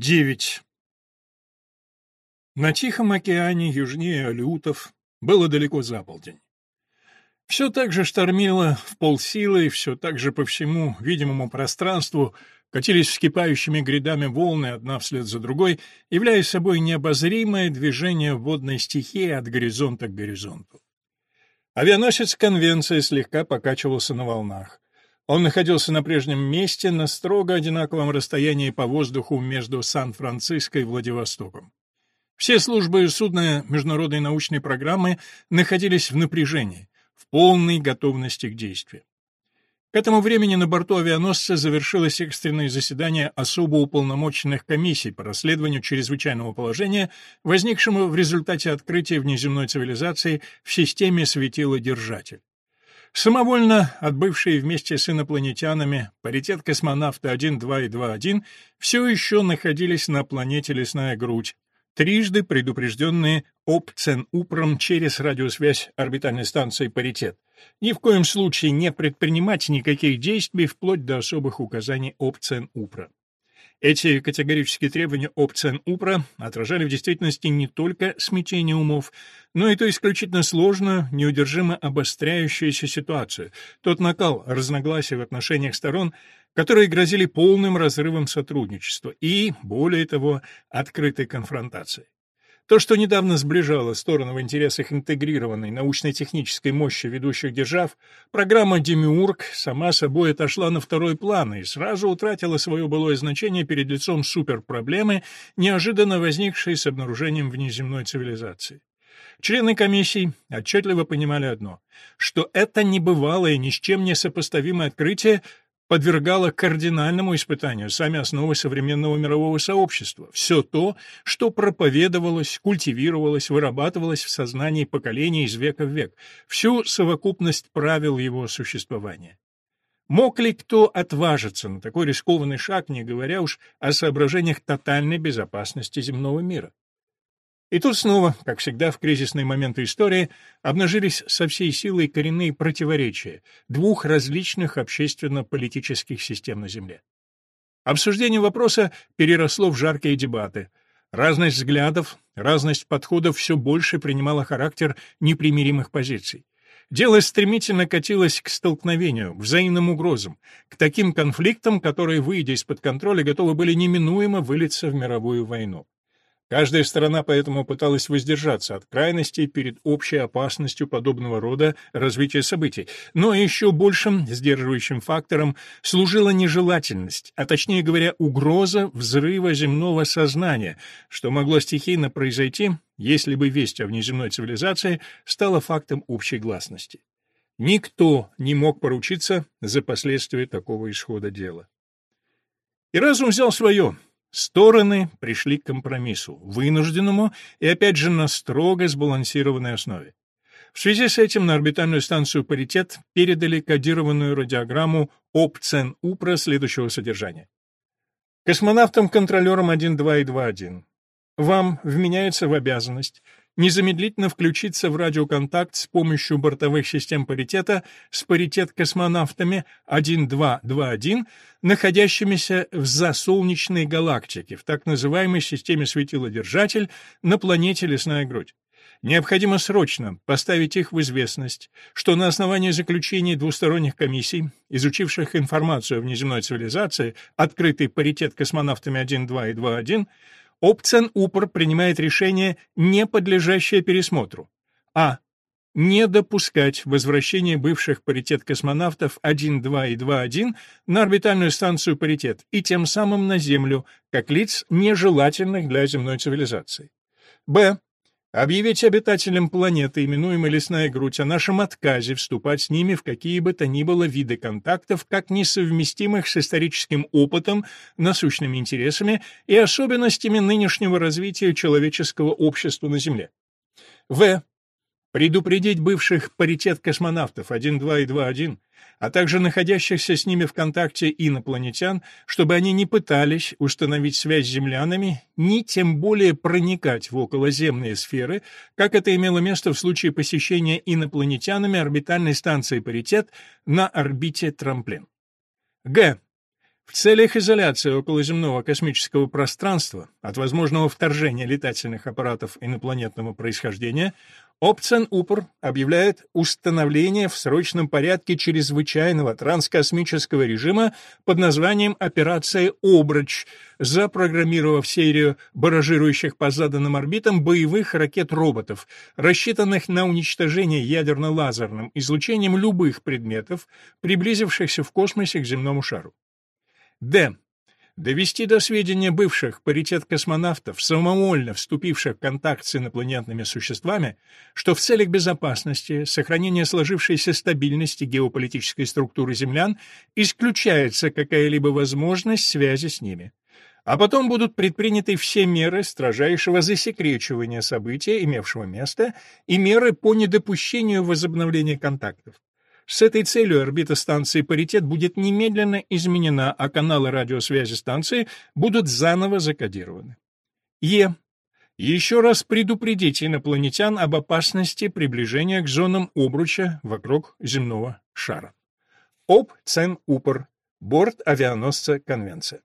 9. На Тихом океане, южнее Алютов, было далеко за полдень. Все так же штормило в полсилы, все так же по всему видимому пространству катились вскипающими грядами волны одна вслед за другой, являя собой необозримое движение водной стихии от горизонта к горизонту. Авианосец «Конвенция» слегка покачивался на волнах. Он находился на прежнем месте на строго одинаковом расстоянии по воздуху между Сан-Франциско и Владивостоком. Все службы судна международной научной программы находились в напряжении, в полной готовности к действию. К этому времени на борту авианосца завершилось экстренное заседание особо уполномоченных комиссий по расследованию чрезвычайного положения, возникшему в результате открытия внеземной цивилизации в системе светила-держатель. Самовольно отбывшие вместе с инопланетянами паритет космонавта 1, 2 и 2.1 все еще находились на планете Лесная Грудь, трижды предупрежденные ОПЦЕН-УПРом через радиосвязь орбитальной станции «Паритет». Ни в коем случае не предпринимать никаких действий вплоть до особых указаний ОПЦЕН-УПРа. Эти категорические требования опциан УПРА отражали в действительности не только смятение умов, но и ту исключительно сложную, неудержимо обостряющуюся ситуацию, тот накал разногласий в отношениях сторон, которые грозили полным разрывом сотрудничества и, более того, открытой конфронтацией. То, что недавно сближало стороны в интересах интегрированной научно-технической мощи ведущих держав, программа «Демиург» сама собой отошла на второй план и сразу утратила свое былое значение перед лицом суперпроблемы, неожиданно возникшей с обнаружением внеземной цивилизации. Члены комиссий отчетливо понимали одно, что это небывалое, ни с чем не сопоставимое открытие подвергало кардинальному испытанию сами основы современного мирового сообщества, все то, что проповедовалось, культивировалось, вырабатывалось в сознании поколений из века в век, всю совокупность правил его существования. Мог ли кто отважиться на такой рискованный шаг, не говоря уж о соображениях тотальной безопасности земного мира? И тут снова, как всегда в кризисные моменты истории, обнажились со всей силой коренные противоречия двух различных общественно-политических систем на Земле. Обсуждение вопроса переросло в жаркие дебаты. Разность взглядов, разность подходов все больше принимала характер непримиримых позиций. Дело стремительно катилось к столкновению, к взаимным угрозам, к таким конфликтам, которые, выйдя из-под контроля, готовы были неминуемо вылиться в мировую войну. Каждая сторона поэтому пыталась воздержаться от крайностей перед общей опасностью подобного рода развития событий, но еще большим сдерживающим фактором служила нежелательность, а точнее говоря, угроза взрыва земного сознания, что могло стихийно произойти, если бы весть о внеземной цивилизации стала фактом общей гласности. Никто не мог поручиться за последствия такого исхода дела. И разум взял свое — Стороны пришли к компромиссу, вынужденному и опять же на строго сбалансированной основе. В связи с этим на орбитальную станцию «Паритет» передали кодированную радиограмму ОПЦЕН-УПРА следующего содержания. Космонавтам-контролерам 1, 2 и 2.1. Вам вменяется в обязанность незамедлительно включиться в радиоконтакт с помощью бортовых систем паритета с паритет-космонавтами 1-2-2-1, находящимися в засолнечной галактике, в так называемой системе светилодержатель на планете Лесная Грудь. Необходимо срочно поставить их в известность, что на основании заключений двусторонних комиссий, изучивших информацию о внеземной цивилизации, открытый паритет космонавтами 1.2 и 2.1, Опцен упор принимает решение, не подлежащее пересмотру. А. Не допускать возвращения бывших паритет-космонавтов 1, 2 и 2.1 на орбитальную станцию паритет и тем самым на Землю, как лиц, нежелательных для земной цивилизации. Б. Объявить обитателям планеты, именуемой лесная грудь, о нашем отказе вступать с ними в какие бы то ни было виды контактов, как несовместимых с историческим опытом, насущными интересами и особенностями нынешнего развития человеческого общества на Земле. В. Предупредить бывших паритет космонавтов 1-2 и 2-1, а также находящихся с ними в контакте инопланетян, чтобы они не пытались установить связь с землянами, ни тем более проникать в околоземные сферы, как это имело место в случае посещения инопланетянами орбитальной станции «Паритет» на орбите Трамплин. Г. В целях изоляции околоземного космического пространства от возможного вторжения летательных аппаратов инопланетного происхождения Опцен-Упор объявляет установление в срочном порядке чрезвычайного транскосмического режима под названием «Операция Обруч», запрограммировав серию баражирующих по заданным орбитам боевых ракет-роботов, рассчитанных на уничтожение ядерно-лазерным излучением любых предметов, приблизившихся в космосе к земному шару. Д. Довести до сведения бывших паритет космонавтов, самовольно вступивших в контакт с инопланетными существами, что в целях безопасности, сохранения сложившейся стабильности геополитической структуры землян исключается какая-либо возможность связи с ними. А потом будут предприняты все меры строжайшего засекречивания события, имевшего место, и меры по недопущению возобновления контактов. С этой целью орбита станции «Паритет» будет немедленно изменена, а каналы радиосвязи станции будут заново закодированы. Е. Еще раз предупредить инопланетян об опасности приближения к зонам обруча вокруг земного шара. Об Цен Упор. Борт авианосца Конвенция.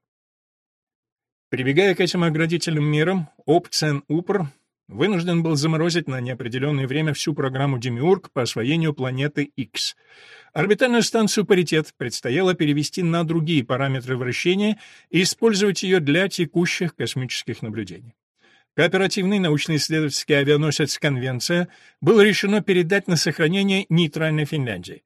Прибегая к этим оградительным мерам, Об Цен Упор вынужден был заморозить на неопределенное время всю программу «Демиург» по освоению планеты X. Орбитальную станцию «Паритет» предстояло перевести на другие параметры вращения и использовать ее для текущих космических наблюдений. Кооперативный научно-исследовательский авианосец «Конвенция» было решено передать на сохранение нейтральной Финляндии.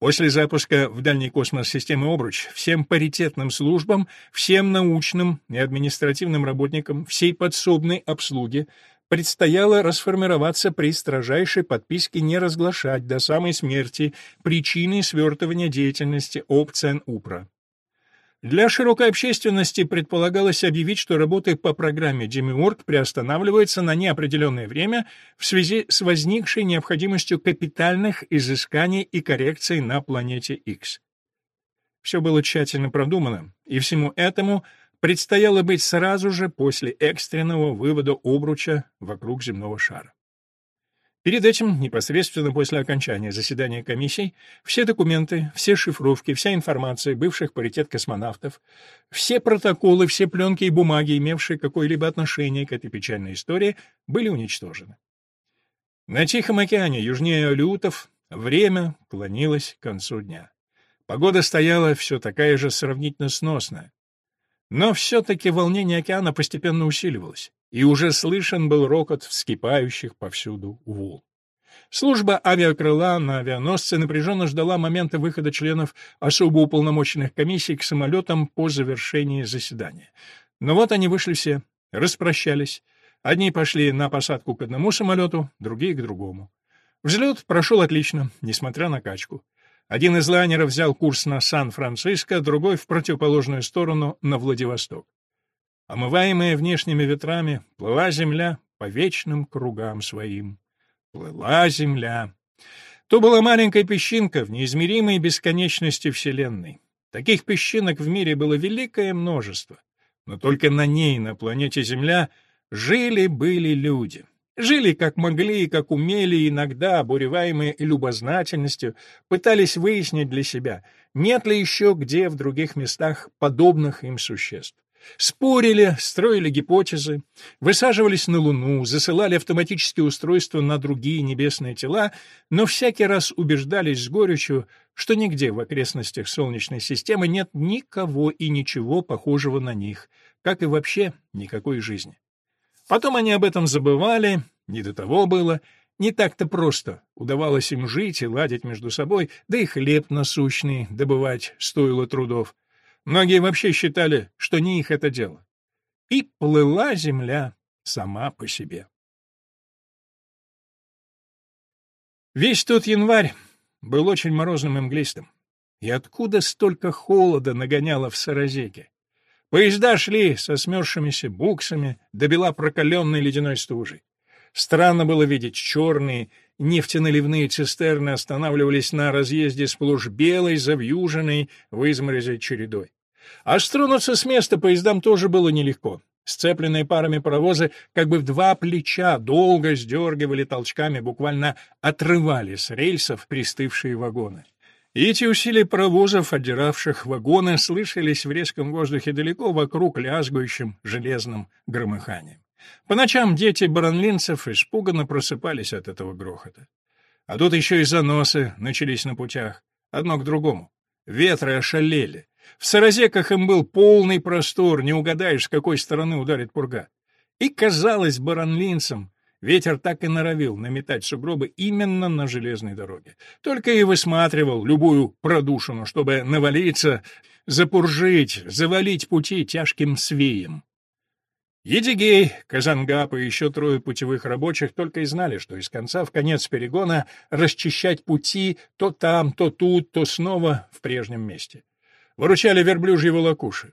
После запуска в дальний космос системы «Обруч» всем паритетным службам, всем научным и административным работникам, всей подсобной обслуге предстояло расформироваться при строжайшей подписке не разглашать до самой смерти причины свертывания деятельности опцен упра. Для широкой общественности предполагалось объявить, что работы по программе Демиург приостанавливаются на неопределенное время в связи с возникшей необходимостью капитальных изысканий и коррекций на планете X. Все было тщательно продумано, и всему этому – предстояло быть сразу же после экстренного вывода обруча вокруг земного шара. Перед этим, непосредственно после окончания заседания комиссий, все документы, все шифровки, вся информация бывших паритет космонавтов, все протоколы, все пленки и бумаги, имевшие какое-либо отношение к этой печальной истории, были уничтожены. На Тихом океане, южнее Алиутов, время клонилось к концу дня. Погода стояла все такая же сравнительно сносная. Но все-таки волнение океана постепенно усиливалось, и уже слышен был рокот вскипающих повсюду волн. Служба авиакрыла на авианосце напряженно ждала момента выхода членов особо уполномоченных комиссий к самолетам по завершении заседания. Но вот они вышли все, распрощались. Одни пошли на посадку к одному самолету, другие — к другому. Взлет прошел отлично, несмотря на качку. Один из лайнеров взял курс на Сан-Франциско, другой — в противоположную сторону, на Владивосток. Омываемая внешними ветрами, плыла земля по вечным кругам своим. Плыла земля. То была маленькая песчинка в неизмеримой бесконечности Вселенной. Таких песчинок в мире было великое множество. Но только на ней, на планете Земля, жили-были люди. Жили как могли и как умели, иногда, обуреваемые любознательностью, пытались выяснить для себя, нет ли еще где в других местах подобных им существ. Спорили, строили гипотезы, высаживались на Луну, засылали автоматические устройства на другие небесные тела, но всякий раз убеждались с горечью, что нигде в окрестностях Солнечной системы нет никого и ничего похожего на них, как и вообще никакой жизни. Потом они об этом забывали, не до того было, не так-то просто удавалось им жить и ладить между собой, да и хлеб насущный добывать стоило трудов. Многие вообще считали, что не их это дело. И плыла земля сама по себе. Весь тот январь был очень морозным и мглистым. И откуда столько холода нагоняло в Саразеке? Поезда шли со смерзшимися буксами, добила прокаленной ледяной стужей. Странно было видеть черные нефтеналивные цистерны останавливались на разъезде сплошь белой, завьюженной в изморозе чередой. А стронуться с места поездам тоже было нелегко. Сцепленные парами паровозы как бы в два плеча долго сдергивали толчками, буквально отрывали с рельсов пристывшие вагоны. И эти усилия паровозов, отдиравших вагоны, слышались в резком воздухе далеко вокруг лязгающим железным громыханием. По ночам дети баранлинцев испуганно просыпались от этого грохота. А тут еще и заносы начались на путях, одно к другому. Ветры ошалели. В саразеках им был полный простор, не угадаешь, с какой стороны ударит пурга. И казалось баранлинцам, ветер так и норовил наметать сугробы именно на железной дороге. Только и высматривал любую продушину, чтобы навалиться, запуржить, завалить пути тяжким свеем. Едигей, Казангап и еще трое путевых рабочих только и знали, что из конца в конец перегона расчищать пути то там, то тут, то снова в прежнем месте. Выручали верблюжьи волокуши.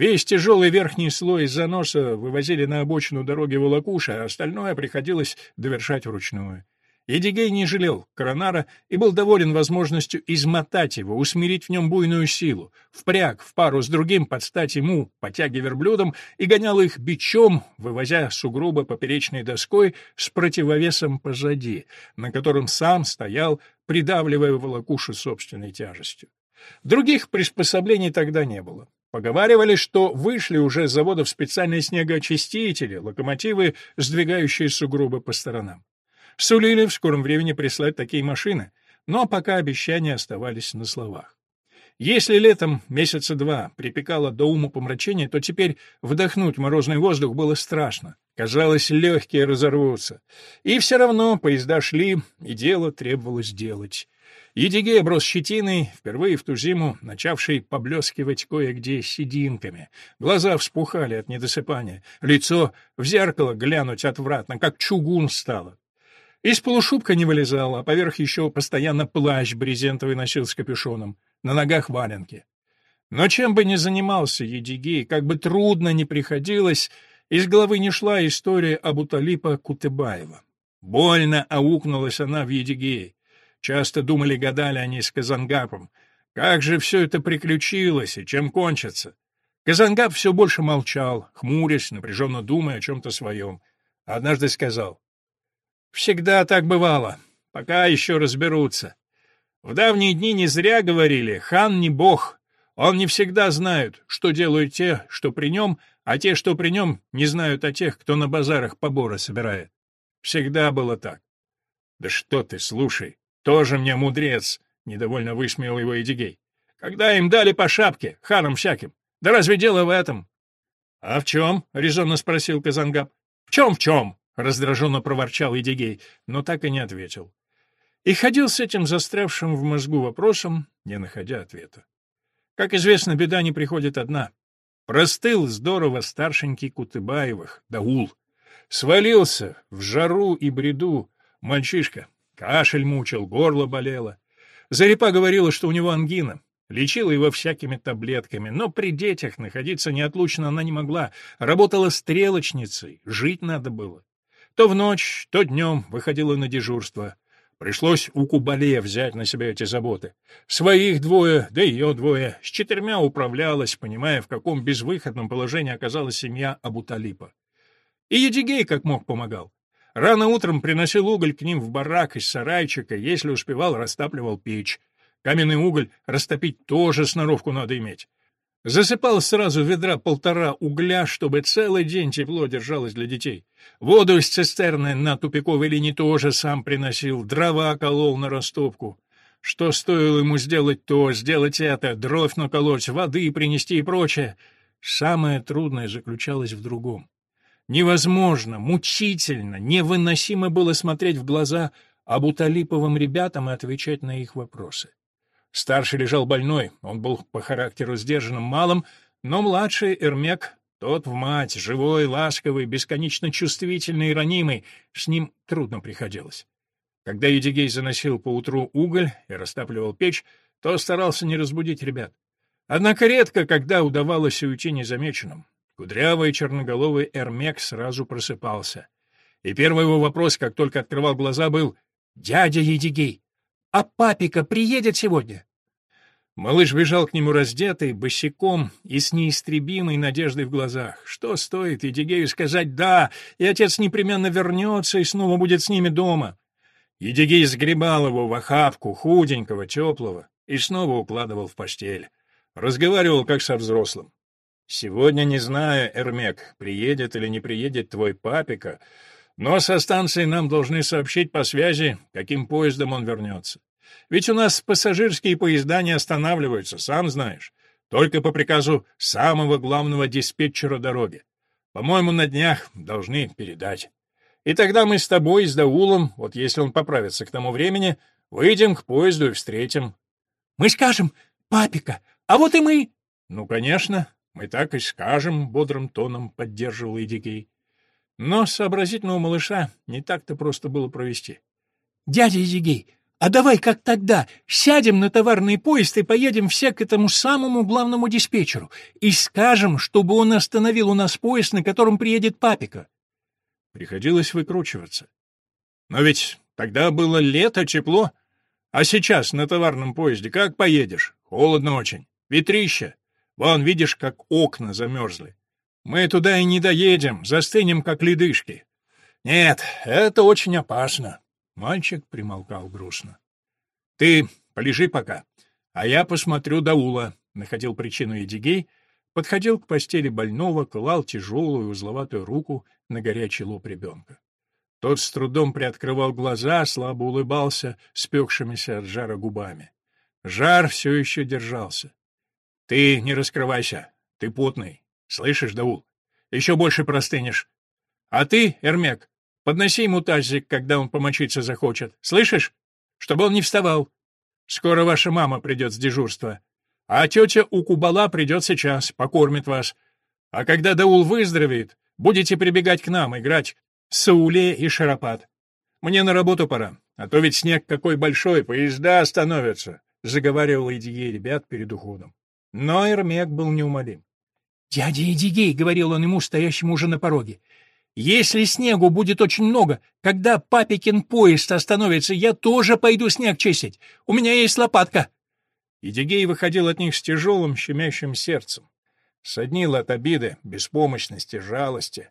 Весь тяжелый верхний слой из заноса вывозили на обочину дороги волокуши, а остальное приходилось довершать вручную. Едигей не жалел Коронара и был доволен возможностью измотать его, усмирить в нем буйную силу, впряг в пару с другим под стать ему, потяги верблюдом, и гонял их бичом, вывозя сугробы поперечной доской с противовесом позади, на котором сам стоял, придавливая волокуши собственной тяжестью. Других приспособлений тогда не было. Поговаривали, что вышли уже с заводов специальные снегоочистители, локомотивы, сдвигающие сугробы по сторонам. Сулили в скором времени прислать такие машины, но пока обещания оставались на словах. Если летом месяца два припекало до ума помрачения, то теперь вдохнуть морозный воздух было страшно. Казалось, легкие разорвутся. И все равно поезда шли, и дело требовалось делать. Едигей оброс щетиной, впервые в ту зиму начавший поблескивать кое-где сединками. Глаза вспухали от недосыпания, лицо в зеркало глянуть отвратно, как чугун стало. Из полушубка не вылезал, а поверх еще постоянно плащ брезентовый носил с капюшоном, на ногах валенки. Но чем бы ни занимался Едигей, как бы трудно ни приходилось, из головы не шла история об Уталипа Кутыбаева. Больно аукнулась она в Едигее. Часто думали-гадали они с Казангапом. Как же все это приключилось и чем кончится? Казангап все больше молчал, хмурясь, напряженно думая о чем-то своем. Однажды сказал, Всегда так бывало, пока еще разберутся. В давние дни не зря говорили, хан не бог. Он не всегда знает, что делают те, что при нем, а те, что при нем, не знают о тех, кто на базарах поборы собирает. Всегда было так. Да что ты, слушай, тоже мне мудрец, недовольно высмеял его Эдигей. Когда им дали по шапке, ханам всяким. Да разве дело в этом? — А в чем? — резонно спросил Казангаб. — В чем, в чем? — раздраженно проворчал Идигей, но так и не ответил. И ходил с этим застрявшим в мозгу вопросом, не находя ответа. Как известно, беда не приходит одна. Простыл здорово старшенький Кутыбаевых, Даул. Свалился в жару и бреду мальчишка. Кашель мучил, горло болело. Зарипа говорила, что у него ангина. Лечила его всякими таблетками, но при детях находиться неотлучно она не могла. Работала стрелочницей, жить надо было. То в ночь, то днем выходила на дежурство. Пришлось у Кубале взять на себя эти заботы. Своих двое, да ее двое. С четырьмя управлялась, понимая, в каком безвыходном положении оказалась семья Абуталипа. И Едигей как мог помогал. Рано утром приносил уголь к ним в барак из сарайчика, если успевал, растапливал печь. Каменный уголь растопить тоже сноровку надо иметь. Засыпал сразу ведра полтора угля, чтобы целый день тепло держалось для детей. Воду из цистерны на тупиковой линии тоже сам приносил, дрова колол на растопку. Что стоило ему сделать то, сделать это, дровь наколоть, воды принести и прочее. Самое трудное заключалось в другом. Невозможно, мучительно, невыносимо было смотреть в глаза Абуталиповым ребятам и отвечать на их вопросы. Старший лежал больной, он был по характеру сдержанным малым, но младший Эрмек, тот в мать, живой, ласковый, бесконечно чувствительный и ранимый, с ним трудно приходилось. Когда Едигей заносил поутру уголь и растапливал печь, то старался не разбудить ребят. Однако редко, когда удавалось уйти незамеченным. Кудрявый черноголовый Эрмек сразу просыпался. И первый его вопрос, как только открывал глаза, был «Дядя Едигей, а папика приедет сегодня?» Малыш бежал к нему раздетый, босиком и с неистребимой надеждой в глазах. Что стоит Едигею сказать «да», и отец непременно вернется и снова будет с ними дома? Едигей сгребал его в охапку, худенького, теплого, и снова укладывал в постель. Разговаривал, как со взрослым. «Сегодня не знаю, Эрмек, приедет или не приедет твой папика, но со станции нам должны сообщить по связи, каким поездом он вернется. Ведь у нас пассажирские поезда не останавливаются, сам знаешь. Только по приказу самого главного диспетчера дороги. По-моему, на днях должны передать. И тогда мы с тобой, с Даулом, вот если он поправится к тому времени, выйдем к поезду и встретим. Мы скажем, папика, а вот и мы. Ну, конечно, мы так и скажем, бодрым тоном поддерживал Эдигей. Но сообразительного малыша не так-то просто было провести. Дядя Эдигей, а давай, как тогда, сядем на товарный поезд и поедем все к этому самому главному диспетчеру и скажем, чтобы он остановил у нас поезд, на котором приедет папика. Приходилось выкручиваться. Но ведь тогда было лето, тепло. А сейчас на товарном поезде как поедешь? Холодно очень. Ветрище. Вон, видишь, как окна замерзли. Мы туда и не доедем, застынем, как ледышки. Нет, это очень опасно. Мальчик примолкал грустно. — Ты полежи пока, а я посмотрю Даула, — находил причину Едигей, подходил к постели больного, клал тяжелую узловатую руку на горячий лоб ребенка. Тот с трудом приоткрывал глаза, слабо улыбался, спекшимися от жара губами. Жар все еще держался. — Ты не раскрывайся, ты потный. Слышишь, Даул? Еще больше простынешь. А ты, Эрмек, Подноси ему тазик, когда он помочиться захочет. Слышишь? Чтобы он не вставал. Скоро ваша мама придет с дежурства. А тетя у Кубала придет сейчас, покормит вас. А когда Даул выздоровеет, будете прибегать к нам, играть Сауле и Шарапат. Мне на работу пора, а то ведь снег какой большой, поезда остановятся», — заговаривал Эдигей ребят перед уходом. Но Эрмек был неумолим. «Дядя Эдигей», — говорил он ему, стоящему уже на пороге, если снегу будет очень много, когда папикин поезд остановится, я тоже пойду снег чистить. У меня есть лопатка. Идигей выходил от них с тяжелым, щемящим сердцем. Соднил от обиды, беспомощности, жалости.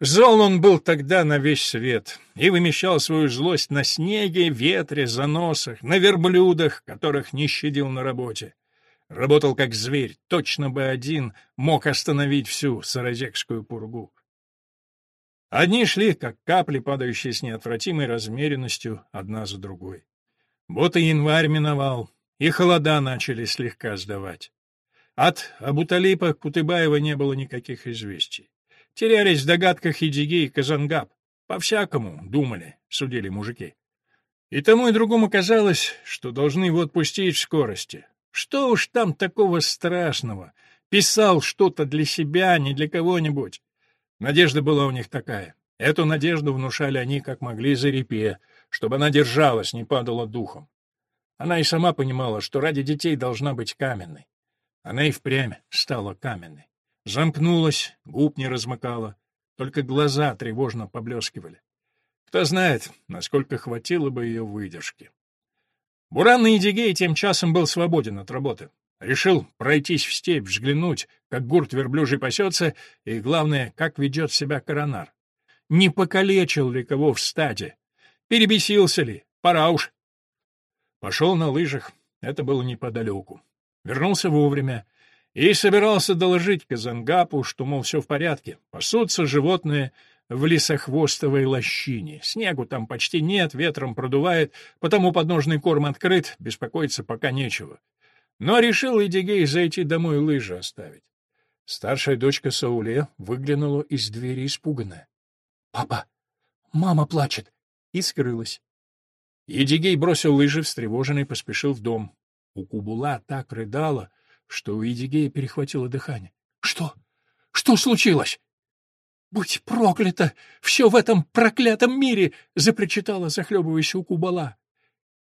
Зол он был тогда на весь свет и вымещал свою злость на снеге, ветре, заносах, на верблюдах, которых не щадил на работе. Работал как зверь, точно бы один мог остановить всю саразекскую пургу. Одни шли, как капли, падающие с неотвратимой размеренностью одна за другой. Вот и январь миновал, и холода начали слегка сдавать. От Абуталипа Кутыбаева не было никаких известий. Терялись в догадках и Диги, и Казангаб. По-всякому думали, судили мужики. И тому и другому казалось, что должны его отпустить в скорости. Что уж там такого страшного? Писал что-то для себя, не для кого-нибудь. Надежда была у них такая. Эту надежду внушали они как могли за репе, чтобы она держалась, не падала духом. Она и сама понимала, что ради детей должна быть каменной. Она и впрямь стала каменной. Замкнулась, губ не размыкала, только глаза тревожно поблескивали. Кто знает, насколько хватило бы ее выдержки. Буранный Едигей тем часом был свободен от работы. Решил пройтись в степь, взглянуть, как гурт верблюжий пасется, и, главное, как ведет себя коронар. Не покалечил ли кого в стаде? Перебесился ли? Пора уж. Пошел на лыжах, это было неподалеку. Вернулся вовремя и собирался доложить Казангапу, что, мол, все в порядке. Пасутся животные в лесохвостовой лощине. Снегу там почти нет, ветром продувает, потому подножный корм открыт, беспокоиться пока нечего. Но решил Эдигей зайти домой лыжи оставить. Старшая дочка Сауле выглянула из двери испуганная. — Папа, мама плачет! И скрылась. Едигей бросил лыжи, встревоженный, поспешил в дом. У Кубула так рыдала, что у Едигея перехватило дыхание. — Что? Что случилось? — Будь проклято! Все в этом проклятом мире! — запричитала, захлебываясь у Кубала.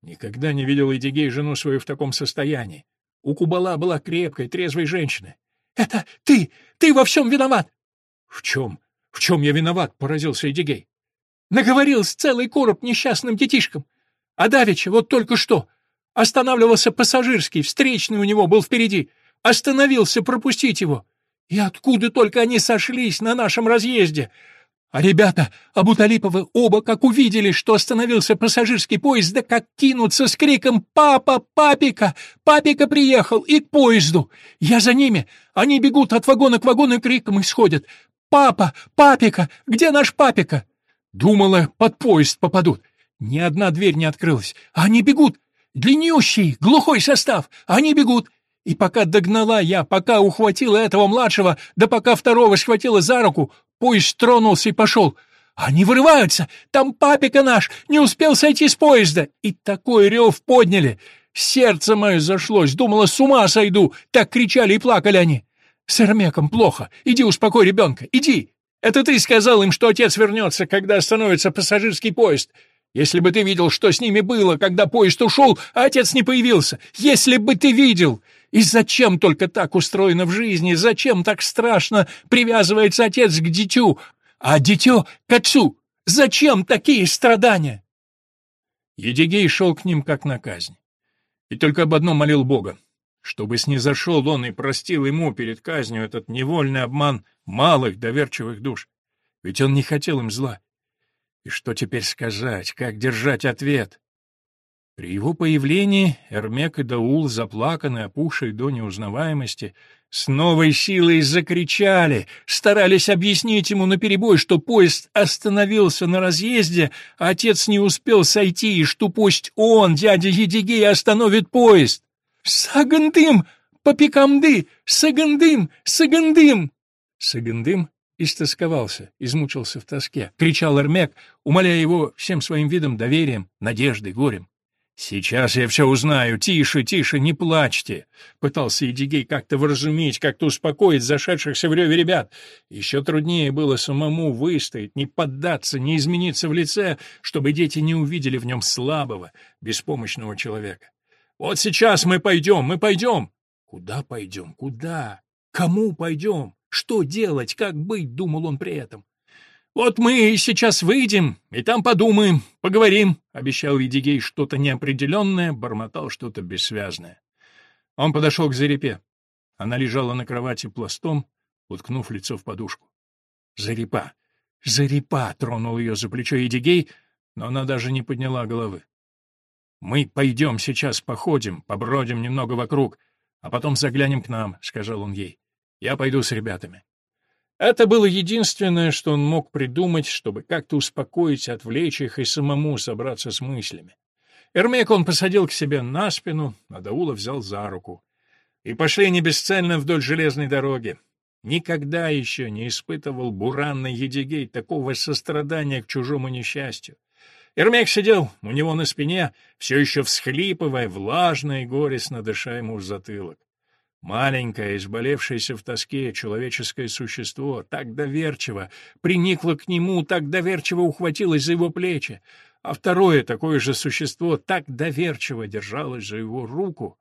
Никогда не видел Едигей жену свою в таком состоянии. У Кубала была крепкой, трезвой женщины. — Это ты! Ты во всем виноват! — В чем? В чем я виноват? — поразился Эдигей. — Наговорил с целый короб несчастным детишкам. А давеча, вот только что, останавливался пассажирский, встречный у него был впереди. Остановился пропустить его. И откуда только они сошлись на нашем разъезде? А ребята, Абуталиповы, оба как увидели, что остановился пассажирский поезд, да как кинутся с криком «Папа! Папика! Папика приехал!» и к поезду. Я за ними. Они бегут от вагона к вагону и криком исходят. «Папа! Папика! Где наш папика?» Думала, под поезд попадут. Ни одна дверь не открылась. Они бегут. Длиннющий, глухой состав. Они бегут. И пока догнала я, пока ухватила этого младшего, да пока второго схватила за руку, Поезд тронулся и пошел. Они вырываются! Там папика наш! Не успел сойти с поезда! И такой рев подняли! Сердце мое зашлось, думала, с ума сойду! Так кричали и плакали они! С Эрмеком плохо! Иди успокой ребенка! Иди! Это ты сказал им, что отец вернется, когда остановится пассажирский поезд! Если бы ты видел, что с ними было, когда поезд ушел, а отец не появился! Если бы ты видел! И зачем только так устроено в жизни? Зачем так страшно привязывается отец к дитю, а дитё к отцу? Зачем такие страдания? Едигей шел к ним как на казнь. И только об одном молил Бога, чтобы снизошел он и простил ему перед казнью этот невольный обман малых доверчивых душ. Ведь он не хотел им зла. И что теперь сказать, как держать ответ? При его появлении Эрмек и Даул, заплаканные, опухшие до неузнаваемости, с новой силой закричали, старались объяснить ему наперебой, что поезд остановился на разъезде, а отец не успел сойти, и что пусть он, дядя Едигей, остановит поезд. «Сагандым! Попикамды! Сагандым! Сагандым!» Сагандым истосковался, измучился в тоске, кричал Эрмек, умоляя его всем своим видом доверием, надеждой, горем. «Сейчас я все узнаю. Тише, тише, не плачьте!» Пытался Эдигей как-то вразумить, как-то успокоить зашедшихся в реве ребят. Еще труднее было самому выстоять, не поддаться, не измениться в лице, чтобы дети не увидели в нем слабого, беспомощного человека. «Вот сейчас мы пойдем, мы пойдем!» «Куда пойдем? Куда? Кому пойдем? Что делать? Как быть?» — думал он при этом. «Вот мы сейчас выйдем, и там подумаем, поговорим», — обещал Едигей что-то неопределенное, бормотал что-то бессвязное. Он подошел к Зарипе. Она лежала на кровати пластом, уткнув лицо в подушку. «Зарипа! Зарипа!» — тронул ее за плечо Едигей, но она даже не подняла головы. «Мы пойдем сейчас походим, побродим немного вокруг, а потом заглянем к нам», — сказал он ей. «Я пойду с ребятами». Это было единственное, что он мог придумать, чтобы как-то успокоить, отвлечь их и самому собраться с мыслями. Эрмек он посадил к себе на спину, а Даула взял за руку. И пошли не бесцельно вдоль железной дороги. Никогда еще не испытывал буранный Едигей такого сострадания к чужому несчастью. Эрмек сидел у него на спине, все еще всхлипывая, влажно и горестно дыша ему в затылок. Маленькое, изболевшееся в тоске человеческое существо так доверчиво приникло к нему, так доверчиво ухватилось за его плечи, а второе такое же существо так доверчиво держалось за его руку,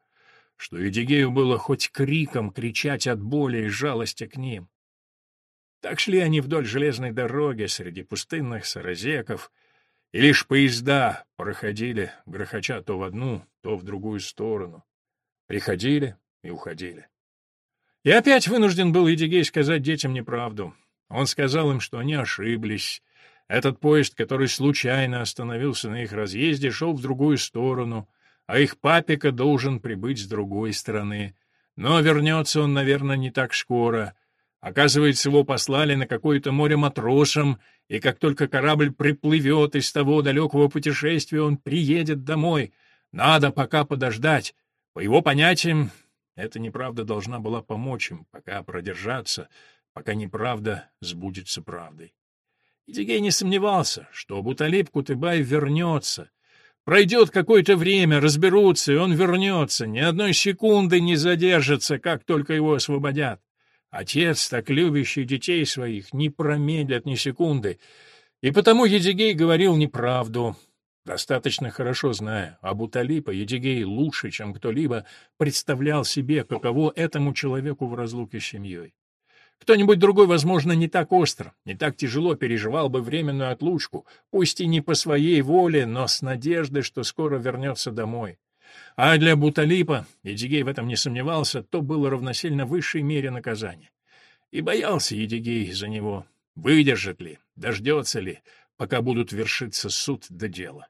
что Эдигею было хоть криком кричать от боли и жалости к ним. Так шли они вдоль железной дороги среди пустынных саразеков, и лишь поезда проходили, грохоча то в одну, то в другую сторону. Приходили, и уходили. И опять вынужден был Едигей сказать детям неправду. Он сказал им, что они ошиблись. Этот поезд, который случайно остановился на их разъезде, шел в другую сторону, а их папика должен прибыть с другой стороны. Но вернется он, наверное, не так скоро. Оказывается, его послали на какое-то море матросом, и как только корабль приплывет из того далекого путешествия, он приедет домой. Надо пока подождать. По его понятиям, эта неправда должна была помочь им, пока продержаться, пока неправда сбудется правдой. Идигей не сомневался, что Абуталиб Кутыбай вернется. Пройдет какое-то время, разберутся, и он вернется, ни одной секунды не задержится, как только его освободят. Отец, так любящий детей своих, не промедлят ни секунды. И потому Едигей говорил неправду, Достаточно хорошо зная об Уталипа, Едигей лучше, чем кто-либо, представлял себе, каково этому человеку в разлуке с семьей. Кто-нибудь другой, возможно, не так остро, не так тяжело переживал бы временную отлучку, пусть и не по своей воле, но с надеждой, что скоро вернется домой. А для Буталипа, Едигей в этом не сомневался, то было равносильно высшей мере наказания. И боялся Едигей за него, Выдержит ли, дождется ли, пока будут вершиться суд до дела.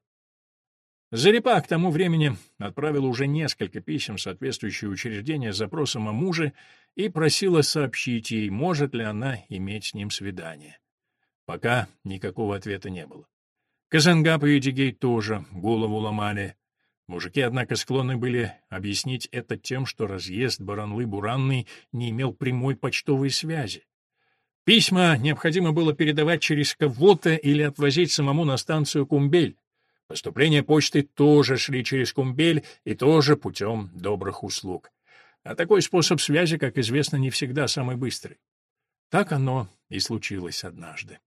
Зарипа к тому времени отправила уже несколько писем в соответствующие учреждения с запросом о муже и просила сообщить ей, может ли она иметь с ним свидание. Пока никакого ответа не было. Казангап и Эдигей тоже голову ломали. Мужики, однако, склонны были объяснить это тем, что разъезд Баранлы-Буранный не имел прямой почтовой связи. Письма необходимо было передавать через кого-то или отвозить самому на станцию Кумбель. Поступления почты тоже шли через Кумбель и тоже путем добрых услуг. А такой способ связи, как известно, не всегда самый быстрый. Так оно и случилось однажды.